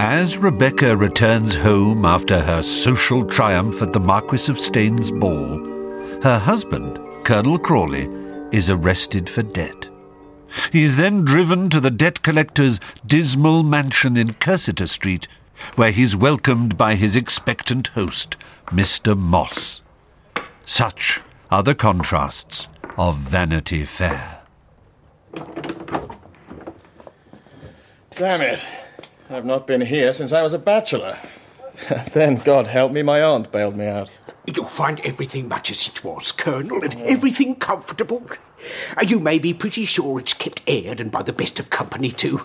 As Rebecca returns home after her social triumph at the Marquis of Steyne's ball, her husband, Colonel Crawley, is arrested for debt. He is then driven to the debt collector's dismal mansion in Cursitor Street, where he's welcomed by his expectant host, Mr. Moss. Such are the contrasts of Vanity Fair. Damn it. I've not been here since I was a bachelor. then, God help me, my aunt bailed me out. You'll find everything much as it was, Colonel, and everything comfortable. You may be pretty sure it's kept aired and by the best of company, too.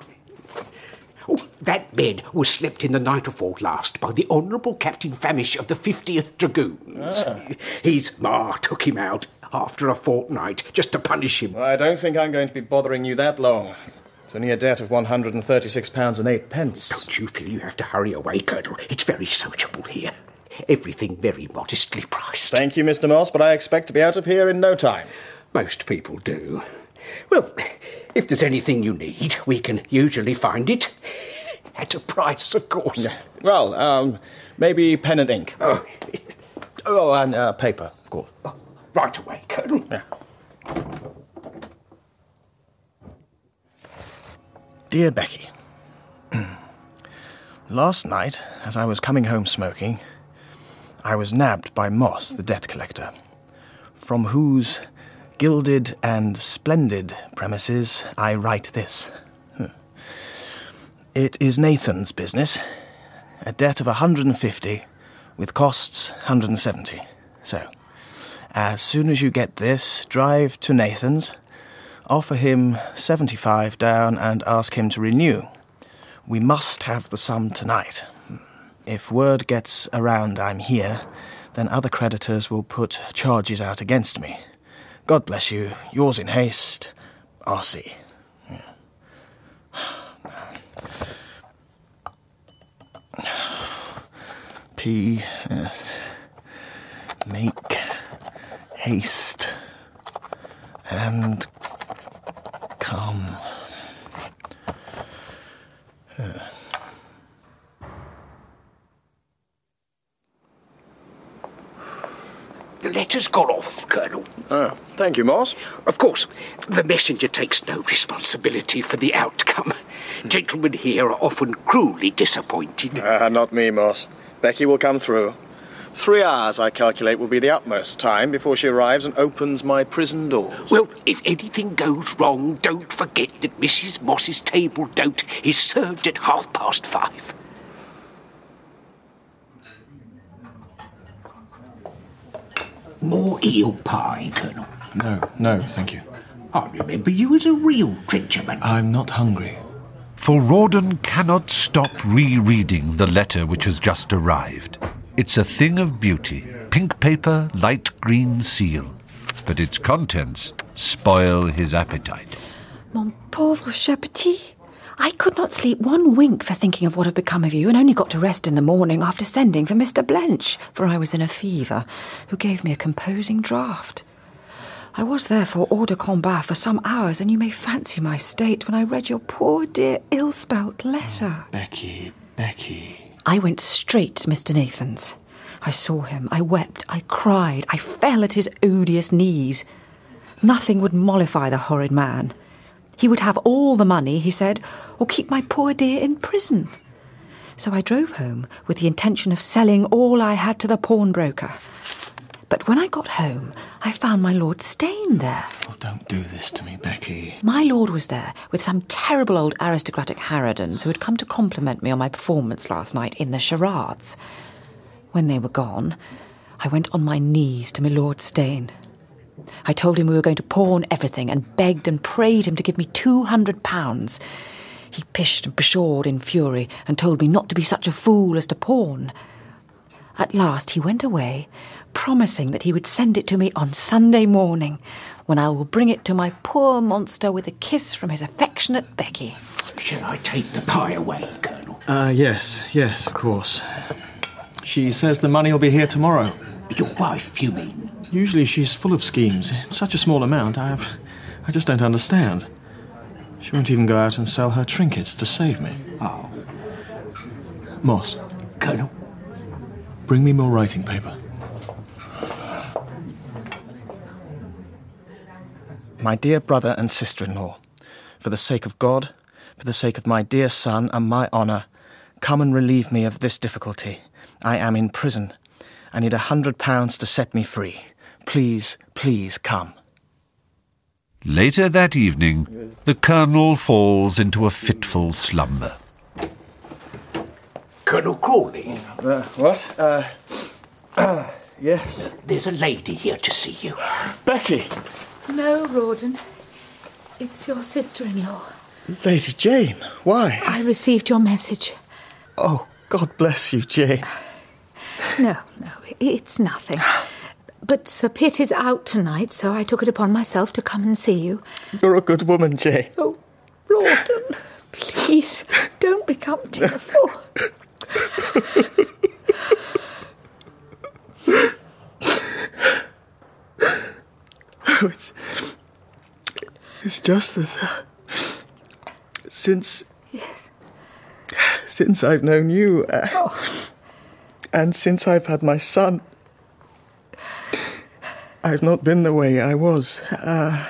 Oh, that bed was slept in the night afore last by the Honourable Captain Famish of the 50th Dragoons. Ah. His ma took him out after a fortnight just to punish him. I don't think I'm going to be bothering you that long. It's only a debt of £136 and eight pence. Don't you feel you have to hurry away, Colonel? It's very sociable here. Everything very modestly priced. Thank you, Mr. Moss, but I expect to be out of here in no time. Most people do. Well, if there's anything you need, we can usually find it. At a price, of course. Well, um, maybe pen and ink. Oh, Oh, and uh, paper, of course. Right away, Colonel. Dear Becky, Last night, as I was coming home smoking, I was nabbed by Moss, the debt collector, from whose gilded and splendid premises I write this. Hmm. It is Nathan's business. A debt of a 150, with costs 170. So, as soon as you get this, drive to Nathan's, offer him 75 down, and ask him to renew. We must have the sum tonight. If word gets around I'm here, then other creditors will put charges out against me. God bless you. Yours in haste, R.C. P. S. Make haste and come. The letter's gone off, Colonel. Oh, thank you, Moss. Of course, the messenger takes no responsibility for the outcome. Gentlemen here are often cruelly disappointed. Ah, not me, Moss. Becky will come through. Three hours, I calculate, will be the utmost time before she arrives and opens my prison doors. Well, if anything goes wrong, don't forget that Mrs. Moss's table d'hote is served at half past five. More eel pie, Colonel. No, no, thank you. I remember you as a real trencherman. I'm not hungry. For Rawdon cannot stop rereading the letter which has just arrived. It's a thing of beauty pink paper, light green seal. But its contents spoil his appetite. Mon pauvre cher petit. I could not sleep one wink for thinking of what had become of you, and only got to rest in the morning after sending for Mr. Blench, for I was in a fever, who gave me a composing draught. I was therefore hors de combat for some hours, and you may fancy my state when I read your poor dear ill spelt letter. Becky, Becky. I went straight to Mr. Nathan's. I saw him, I wept, I cried, I fell at his odious knees. Nothing would mollify the horrid man. He would have all the money, he said, or keep my poor dear in prison. So I drove home with the intention of selling all I had to the pawnbroker. But when I got home, I found my Lord Steyne there. Oh, don't do this to me, Becky. My lord was there with some terrible old aristocratic harridans who had come to compliment me on my performance last night in the charades. When they were gone, I went on my knees to my Lord Steyne. I told him we were going to pawn everything and begged and prayed him to give me two hundred pounds. He pished and pshawed in fury and told me not to be such a fool as to pawn. At last he went away, promising that he would send it to me on Sunday morning, when I will bring it to my poor monster with a kiss from his affectionate Becky. Shall I take the pie away, Colonel? Uh, yes, yes, of course. She says the money will be here tomorrow. Your wife, you mean? Usually she's full of schemes. Such a small amount, I, I just don't understand. She won't even go out and sell her trinkets to save me. Oh, Moss, Colonel. bring me more writing paper. My dear brother and sister in law, for the sake of God, for the sake of my dear son and my honour, come and relieve me of this difficulty. I am in prison. I need a hundred pounds to set me free. Please, please come. Later that evening, the Colonel falls into a fitful slumber. Colonel Crawley, Uh, what? Uh, yes. there's a lady here to see you. Becky! No, Rawdon. It's your sister in law. Lady Jane, why? I received your message. Oh, God bless you, Jane. No, no, it's nothing. But Sir Pitt is out tonight, so I took it upon myself to come and see you. You're a good woman, Jane. Oh, Rawdon, please don't become tearful. it's, it's just that uh, since Yes. since I've known you, uh, and since I've had my son, I've not been the way I was. Uh,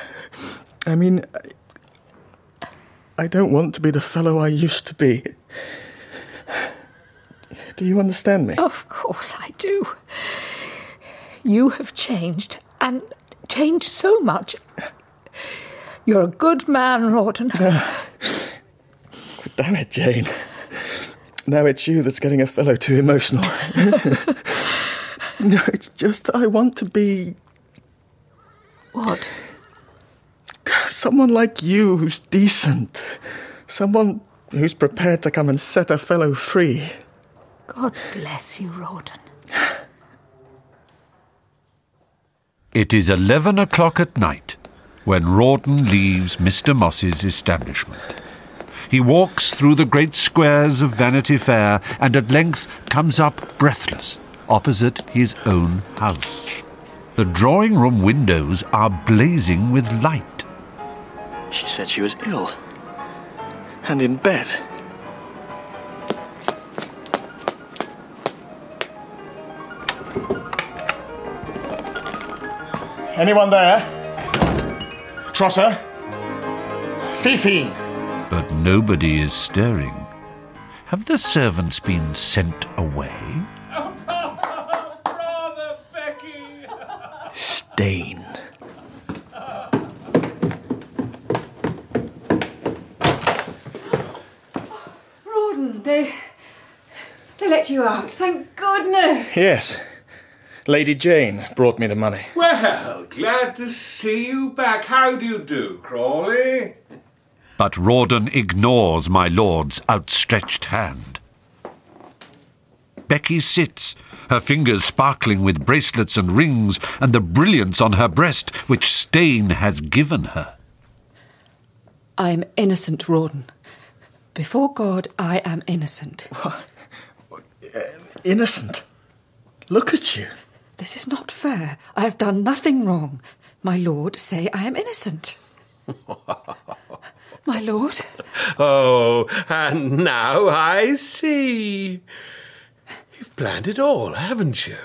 I mean, I, I don't want to be the fellow I used to be. Do you understand me? Of course I do. You have changed, and changed so much. You're a good man, Rawdon. Damn it, Jane. Now it's you that's getting a fellow too emotional. no, it's just that I want to be What? someone like you who's decent. Someone who's prepared to come and set a fellow free. God bless you, Rawdon. It is eleven o'clock at night when Rawdon leaves Mr. Moss's establishment. He walks through the great squares of Vanity Fair and at length comes up breathless opposite his own house. The drawing room windows are blazing with light. She said she was ill. And in bed. Anyone there? Trotter? Fifi? But nobody is stirring. Have the servants been sent away? Steyne. Rawdon, they. they let you out. Thank goodness. Yes. Lady Jane brought me the money. Well, glad to see you back. How do you do, Crawley? But Rawdon ignores my lord's outstretched hand. Becky sits, her fingers sparkling with bracelets and rings and the brilliance on her breast which Steyne has given her. I'm innocent, Rawdon. Before God, I am innocent. What? Uh, innocent. Look at you. This is not fair. I have done nothing wrong. My lord, say I am innocent. My lord, Oh, and now I see. You've planned it all, haven't you?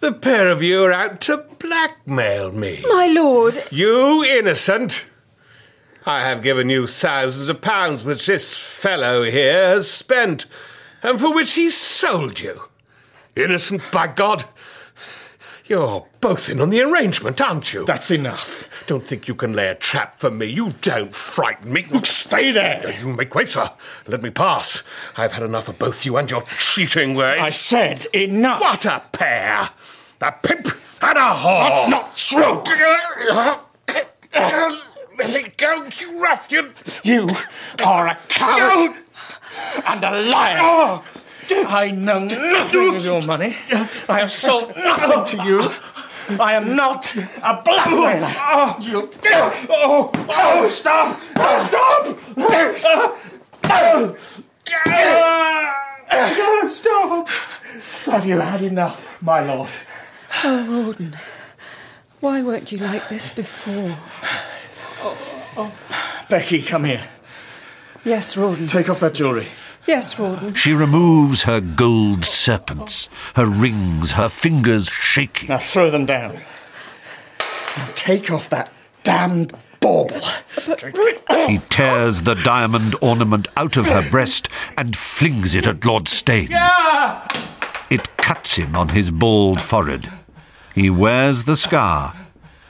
The pair of you are out to blackmail me. My lord, You innocent! I have given you thousands of pounds which this fellow here has spent, and for which he sold you. Innocent, by God! You're both in on the arrangement, aren't you? That's enough. Don't think you can lay a trap for me. You don't frighten me. Look, stay there. You make way, sir. Let me pass. I've had enough of both you and your cheating ways. I said enough. What a pair! A pimp and a whore! That's not true. Let me go, you ruffian! You are a coward and a liar. Oh. I know nothing of your money. I have sold nothing to you. I am not a blackmailer. Oh. You. Oh. oh, oh, stop! Oh, stop! Stop! Have you had enough, my lord? oh, Rawdon, why weren't you like this before? Oh, Oh, Becky, come here. Yes, Rawdon. Take off that jewellery. Yes, Rawdon. She removes her gold serpents, her rings, her fingers shaking. Now throw them down. Now take off that damned bauble. He tears the diamond ornament out of her breast and flings it at Lord Steyne. It cuts him on his bald forehead. He wears the scar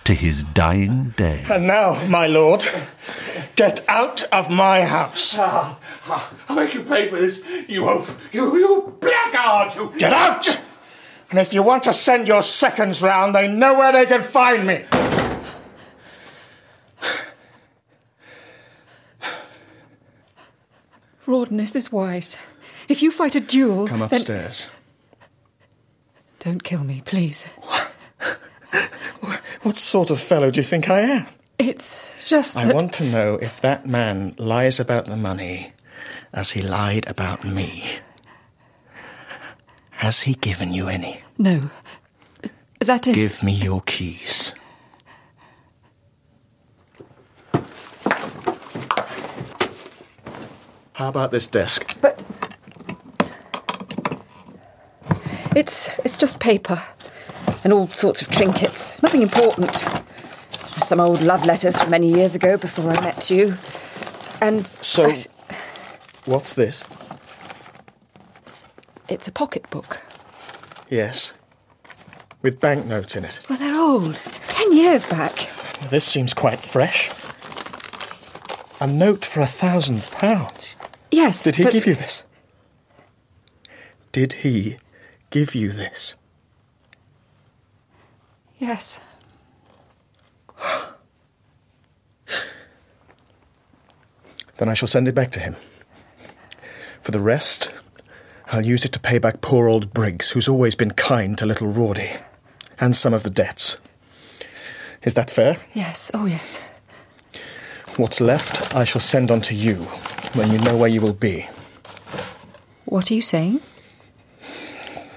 to his dying day. And now, my lord, get out of my house. Ah! I'll make you pay for this, you oaf, you, you blackguard, you... Get out! And if you want to send your seconds round, they know where they can find me. Rawdon, is this wise? If you fight a duel, Come then- upstairs. Don't kill me, please. What sort of fellow do you think I am? It's just I that... want to know if that man lies about the money as he lied about me. Has he given you any? No. That is... Give me your keys. How about this desk? But... It's, it's just paper. And all sorts of trinkets. Nothing important. Some old love letters from many years ago before I met you. And... So, I- what's this? it's a pocketbook. Yes. With banknotes in it. Well, they're old. Ten years back. This seems quite fresh. A note for a thousand pounds. Yes, Did he but- give you this? Did he give you this? Yes. Then I shall send it back to him. For the rest, I'll use it to pay back poor old Briggs, who's always been kind to little Rawdy, and some of the debts. Is that fair? Yes. Oh, yes. What's left, I shall send on to you when you know where you will be. What are you saying?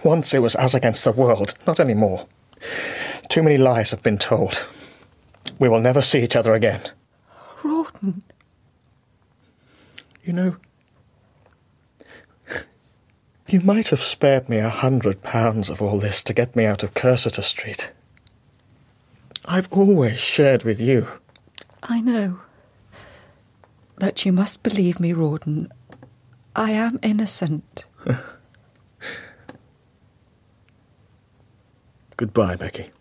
Once it was us against the world, not any more. Too many lies have been told. We will never see each other again. Rawdon. You know, you might have spared me a hundred pounds of all this to get me out of Cursitor Street. I've always shared with you. I know. But you must believe me, Rawdon. I am innocent. Goodbye, Becky.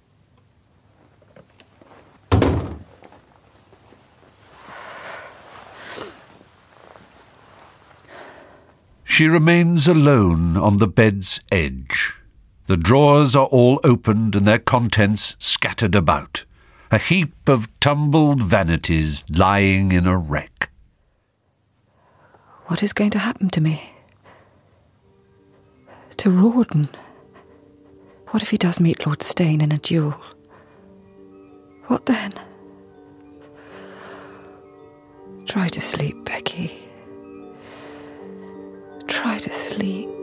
She remains alone on the bed's edge. The drawers are all opened and their contents scattered about. A heap of tumbled vanities lying in a wreck. What is going to happen to me? To Rawdon? What if he does meet Lord Steyne in a duel? What then? Try to sleep, Becky. Try to sleep.